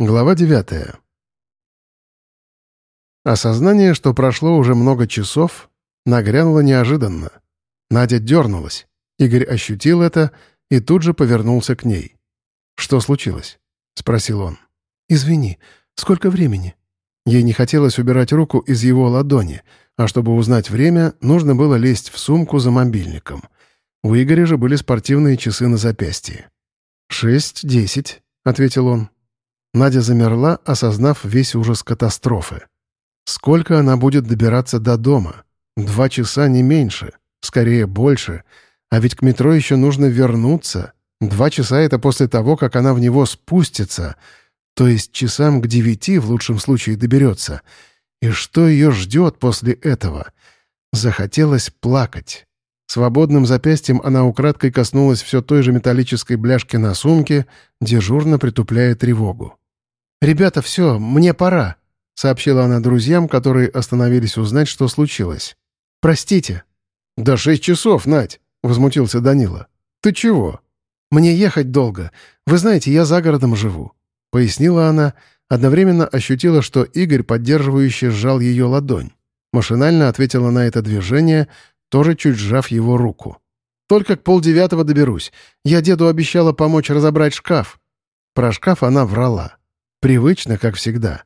Глава девятая. Осознание, что прошло уже много часов, нагрянуло неожиданно. Надя дернулась. Игорь ощутил это и тут же повернулся к ней. «Что случилось?» — спросил он. «Извини, сколько времени?» Ей не хотелось убирать руку из его ладони, а чтобы узнать время, нужно было лезть в сумку за мобильником. У Игоря же были спортивные часы на запястье. «Шесть, десять», — ответил он. Надя замерла, осознав весь ужас катастрофы. Сколько она будет добираться до дома? Два часа не меньше, скорее больше. А ведь к метро еще нужно вернуться. Два часа — это после того, как она в него спустится. То есть часам к девяти в лучшем случае доберется. И что ее ждет после этого? Захотелось плакать. Свободным запястьем она украдкой коснулась все той же металлической бляшки на сумке, дежурно притупляя тревогу. «Ребята, все, мне пора», — сообщила она друзьям, которые остановились узнать, что случилось. «Простите». «Да шесть часов, Надь», — возмутился Данила. «Ты чего?» «Мне ехать долго. Вы знаете, я за городом живу», — пояснила она, одновременно ощутила, что Игорь, поддерживающе сжал ее ладонь. Машинально ответила на это движение, тоже чуть сжав его руку. «Только к полдевятого доберусь. Я деду обещала помочь разобрать шкаф». Про шкаф она врала. Привычно, как всегда.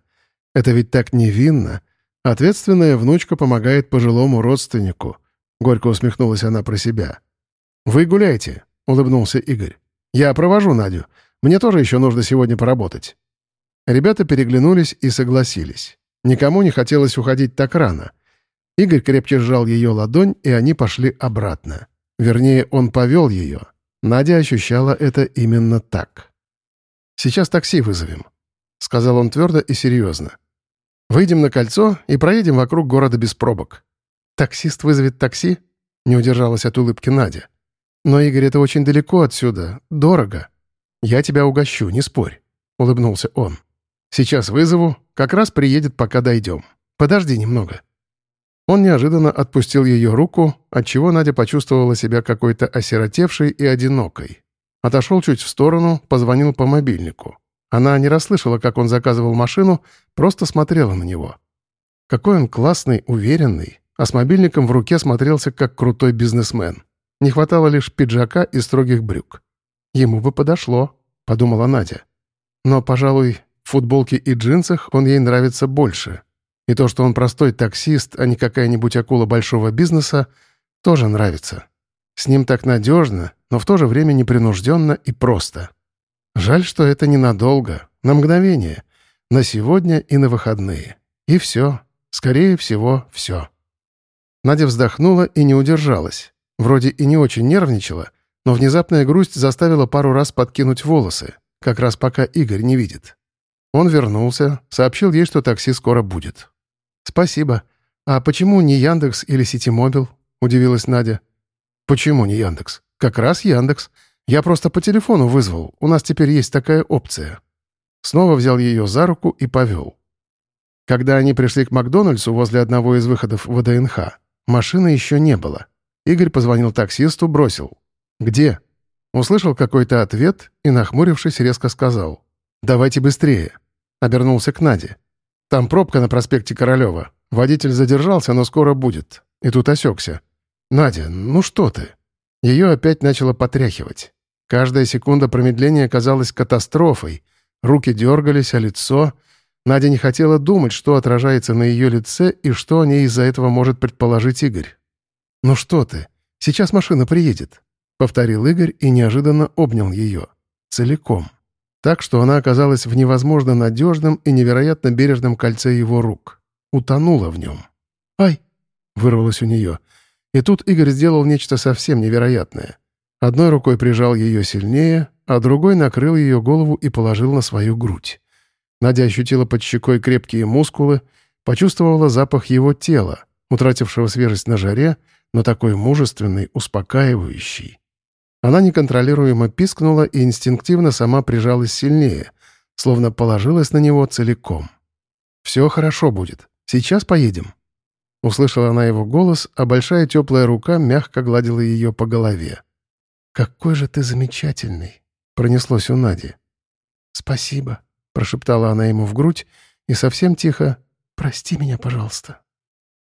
Это ведь так невинно. Ответственная внучка помогает пожилому родственнику. Горько усмехнулась она про себя. «Вы гуляйте», — улыбнулся Игорь. «Я провожу Надю. Мне тоже еще нужно сегодня поработать». Ребята переглянулись и согласились. Никому не хотелось уходить так рано. Игорь крепче сжал ее ладонь, и они пошли обратно. Вернее, он повел ее. Надя ощущала это именно так. «Сейчас такси вызовем», — сказал он твердо и серьезно. «Выйдем на кольцо и проедем вокруг города без пробок». «Таксист вызовет такси?» — не удержалась от улыбки Надя. «Но, Игорь, это очень далеко отсюда. Дорого. Я тебя угощу, не спорь», — улыбнулся он. «Сейчас вызову. Как раз приедет, пока дойдем. Подожди немного». Он неожиданно отпустил ее руку, отчего Надя почувствовала себя какой-то осиротевшей и одинокой. Отошел чуть в сторону, позвонил по мобильнику. Она не расслышала, как он заказывал машину, просто смотрела на него. Какой он классный, уверенный, а с мобильником в руке смотрелся как крутой бизнесмен. Не хватало лишь пиджака и строгих брюк. «Ему бы подошло», — подумала Надя. Но, пожалуй, в футболке и джинсах он ей нравится больше. И то, что он простой таксист, а не какая-нибудь акула большого бизнеса, тоже нравится. С ним так надежно, но в то же время непринужденно и просто. Жаль, что это ненадолго, на мгновение, на сегодня и на выходные. И все. Скорее всего, все. Надя вздохнула и не удержалась. Вроде и не очень нервничала, но внезапная грусть заставила пару раз подкинуть волосы, как раз пока Игорь не видит. Он вернулся, сообщил ей, что такси скоро будет. «Спасибо. А почему не Яндекс или Ситимобил?» — удивилась Надя. «Почему не Яндекс? Как раз Яндекс. Я просто по телефону вызвал, у нас теперь есть такая опция». Снова взял ее за руку и повел. Когда они пришли к Макдональдсу возле одного из выходов ВДНХ, машины еще не было. Игорь позвонил таксисту, бросил. «Где?» Услышал какой-то ответ и, нахмурившись, резко сказал. «Давайте быстрее». Обернулся к Наде. «Там пробка на проспекте Королева. Водитель задержался, но скоро будет». И тут осекся. «Надя, ну что ты?» Ее опять начало потряхивать. Каждая секунда промедления казалась катастрофой. Руки дергались, а лицо... Надя не хотела думать, что отражается на ее лице и что о ней из-за этого может предположить Игорь. «Ну что ты? Сейчас машина приедет», — повторил Игорь и неожиданно обнял ее. Целиком. Так что она оказалась в невозможно надежном и невероятно бережном кольце его рук. Утонула в нем. «Ай!» — вырвалось у нее. И тут Игорь сделал нечто совсем невероятное. Одной рукой прижал ее сильнее, а другой накрыл ее голову и положил на свою грудь. Надя ощутила под щекой крепкие мускулы, почувствовала запах его тела, утратившего свежесть на жаре, но такой мужественный, успокаивающий. Она неконтролируемо пискнула и инстинктивно сама прижалась сильнее, словно положилась на него целиком. «Все хорошо будет. Сейчас поедем». Услышала она его голос, а большая теплая рука мягко гладила ее по голове. «Какой же ты замечательный!» — пронеслось у Нади. «Спасибо», — прошептала она ему в грудь и совсем тихо «Прости меня, пожалуйста».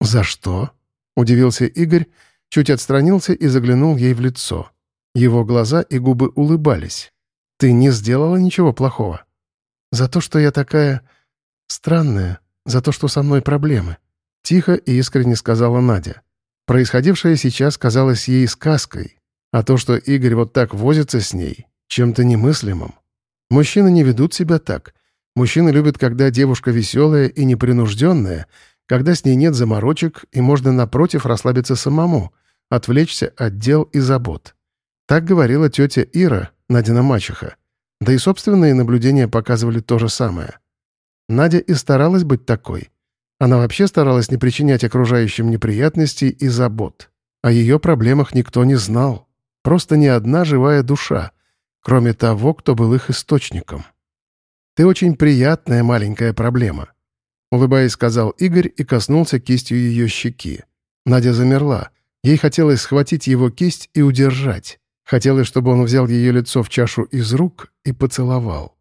«За что?» — удивился Игорь, чуть отстранился и заглянул ей в лицо. Его глаза и губы улыбались. «Ты не сделала ничего плохого?» «За то, что я такая... странная, за то, что со мной проблемы», — тихо и искренне сказала Надя. Происходившее сейчас казалось ей сказкой, а то, что Игорь вот так возится с ней, чем-то немыслимым. Мужчины не ведут себя так. Мужчины любят, когда девушка веселая и непринужденная, когда с ней нет заморочек и можно, напротив, расслабиться самому, отвлечься от дел и забот. Так говорила тетя Ира, Надина мачеха. Да и собственные наблюдения показывали то же самое. Надя и старалась быть такой. Она вообще старалась не причинять окружающим неприятностей и забот. О ее проблемах никто не знал. Просто ни одна живая душа, кроме того, кто был их источником. «Ты очень приятная маленькая проблема», — улыбаясь, сказал Игорь и коснулся кистью ее щеки. Надя замерла. Ей хотелось схватить его кисть и удержать. Хотелось, чтобы он взял ее лицо в чашу из рук и поцеловал.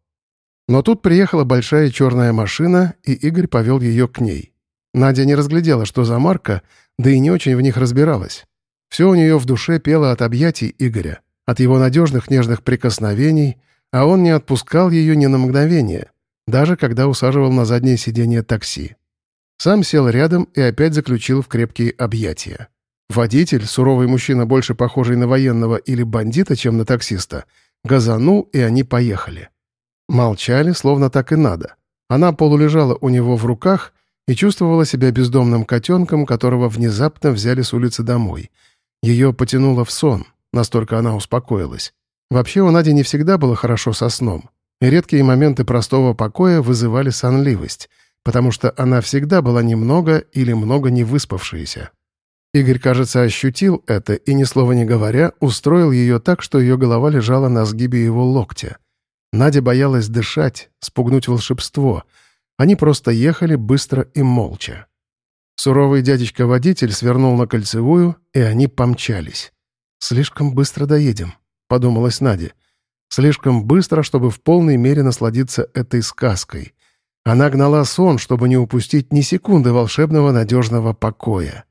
Но тут приехала большая черная машина, и Игорь повел ее к ней. Надя не разглядела, что за марка, да и не очень в них разбиралась. Все у нее в душе пело от объятий Игоря, от его надежных нежных прикосновений, а он не отпускал ее ни на мгновение, даже когда усаживал на заднее сиденье такси. Сам сел рядом и опять заключил в крепкие объятия. Водитель, суровый мужчина, больше похожий на военного или бандита, чем на таксиста, газанул, и они поехали. Молчали, словно так и надо. Она полулежала у него в руках и чувствовала себя бездомным котенком, которого внезапно взяли с улицы домой. Ее потянуло в сон, настолько она успокоилась. Вообще у Нади не всегда было хорошо со сном, и редкие моменты простого покоя вызывали сонливость, потому что она всегда была немного или много не выспавшаяся. Игорь, кажется, ощутил это и, ни слова не говоря, устроил ее так, что ее голова лежала на сгибе его локтя. Надя боялась дышать, спугнуть волшебство. Они просто ехали быстро и молча. Суровый дядечка-водитель свернул на кольцевую, и они помчались. «Слишком быстро доедем», — подумалась Надя. «Слишком быстро, чтобы в полной мере насладиться этой сказкой». Она гнала сон, чтобы не упустить ни секунды волшебного надежного покоя.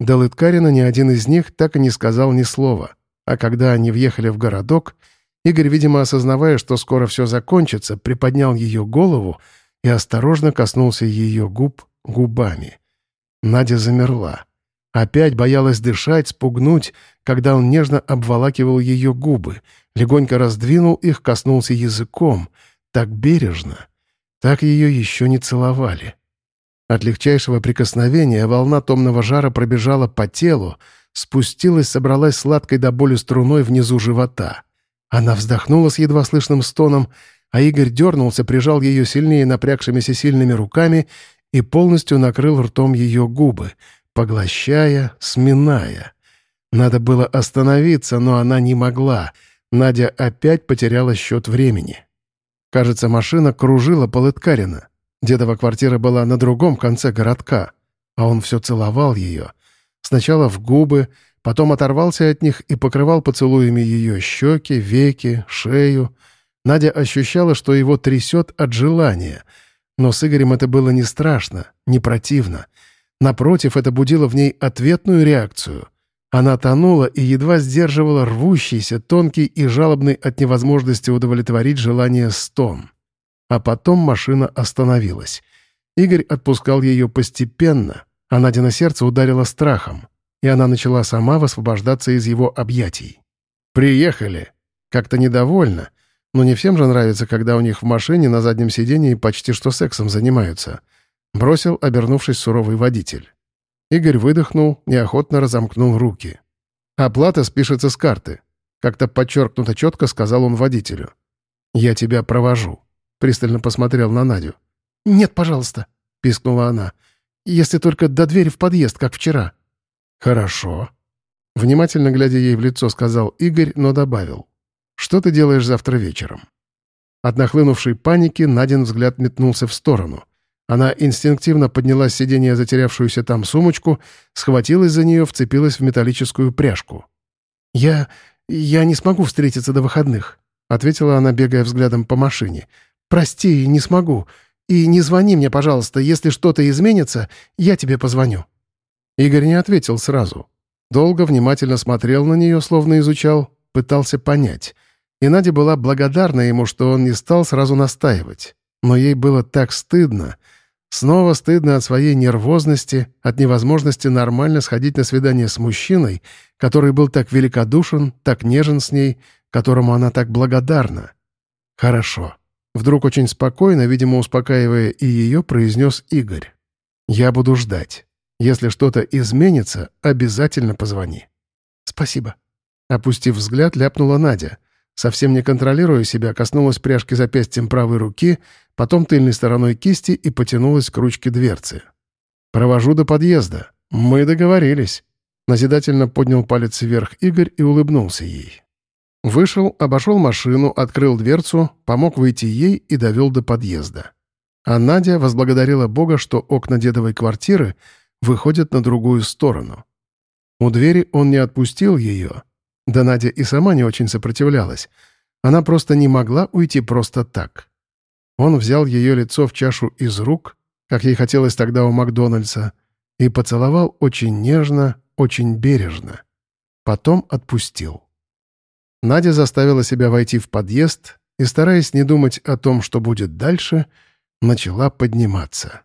До Лыткарина ни один из них так и не сказал ни слова. А когда они въехали в городок, Игорь, видимо, осознавая, что скоро все закончится, приподнял ее голову и осторожно коснулся ее губ губами. Надя замерла. Опять боялась дышать, спугнуть, когда он нежно обволакивал ее губы, легонько раздвинул их, коснулся языком, так бережно. Так ее еще не целовали. От легчайшего прикосновения волна томного жара пробежала по телу, спустилась, собралась сладкой до боли струной внизу живота. Она вздохнула с едва слышным стоном, а Игорь дернулся, прижал ее сильнее напрягшимися сильными руками и полностью накрыл ртом ее губы, поглощая, сминая. Надо было остановиться, но она не могла. Надя опять потеряла счет времени. Кажется, машина кружила по Лыткарина. Дедова квартира была на другом конце городка, а он все целовал ее. Сначала в губы, потом оторвался от них и покрывал поцелуями ее щеки, веки, шею. Надя ощущала, что его трясет от желания. Но с Игорем это было не страшно, не противно. Напротив, это будило в ней ответную реакцию. Она тонула и едва сдерживала рвущийся, тонкий и жалобный от невозможности удовлетворить желание стон. А потом машина остановилась. Игорь отпускал ее постепенно, а Надя сердце ударило страхом, и она начала сама высвобождаться из его объятий. «Приехали!» Как-то недовольно, но не всем же нравится, когда у них в машине на заднем сидении почти что сексом занимаются. Бросил, обернувшись суровый водитель. Игорь выдохнул, неохотно разомкнул руки. «Оплата спишется с карты», — как-то подчеркнуто четко сказал он водителю. «Я тебя провожу». Пристально посмотрел на Надю. «Нет, пожалуйста», — пискнула она. «Если только до двери в подъезд, как вчера». «Хорошо». Внимательно глядя ей в лицо, сказал Игорь, но добавил. «Что ты делаешь завтра вечером?» От нахлынувшей паники Надин взгляд метнулся в сторону. Она инстинктивно подняла с сиденья затерявшуюся там сумочку, схватилась за нее, вцепилась в металлическую пряжку. «Я... я не смогу встретиться до выходных», — ответила она, бегая взглядом по машине. «Прости, не смогу. И не звони мне, пожалуйста. Если что-то изменится, я тебе позвоню». Игорь не ответил сразу. Долго внимательно смотрел на нее, словно изучал, пытался понять. И Надя была благодарна ему, что он не стал сразу настаивать. Но ей было так стыдно. Снова стыдно от своей нервозности, от невозможности нормально сходить на свидание с мужчиной, который был так великодушен, так нежен с ней, которому она так благодарна. «Хорошо». Вдруг очень спокойно, видимо, успокаивая и ее, произнес Игорь. «Я буду ждать. Если что-то изменится, обязательно позвони». «Спасибо». Опустив взгляд, ляпнула Надя. Совсем не контролируя себя, коснулась пряжки запястьем правой руки, потом тыльной стороной кисти и потянулась к ручке дверцы. «Провожу до подъезда. Мы договорились». Назидательно поднял палец вверх Игорь и улыбнулся ей. Вышел, обошел машину, открыл дверцу, помог выйти ей и довел до подъезда. А Надя возблагодарила Бога, что окна дедовой квартиры выходят на другую сторону. У двери он не отпустил ее. Да Надя и сама не очень сопротивлялась. Она просто не могла уйти просто так. Он взял ее лицо в чашу из рук, как ей хотелось тогда у Макдональдса, и поцеловал очень нежно, очень бережно. Потом отпустил. Надя заставила себя войти в подъезд и, стараясь не думать о том, что будет дальше, начала подниматься.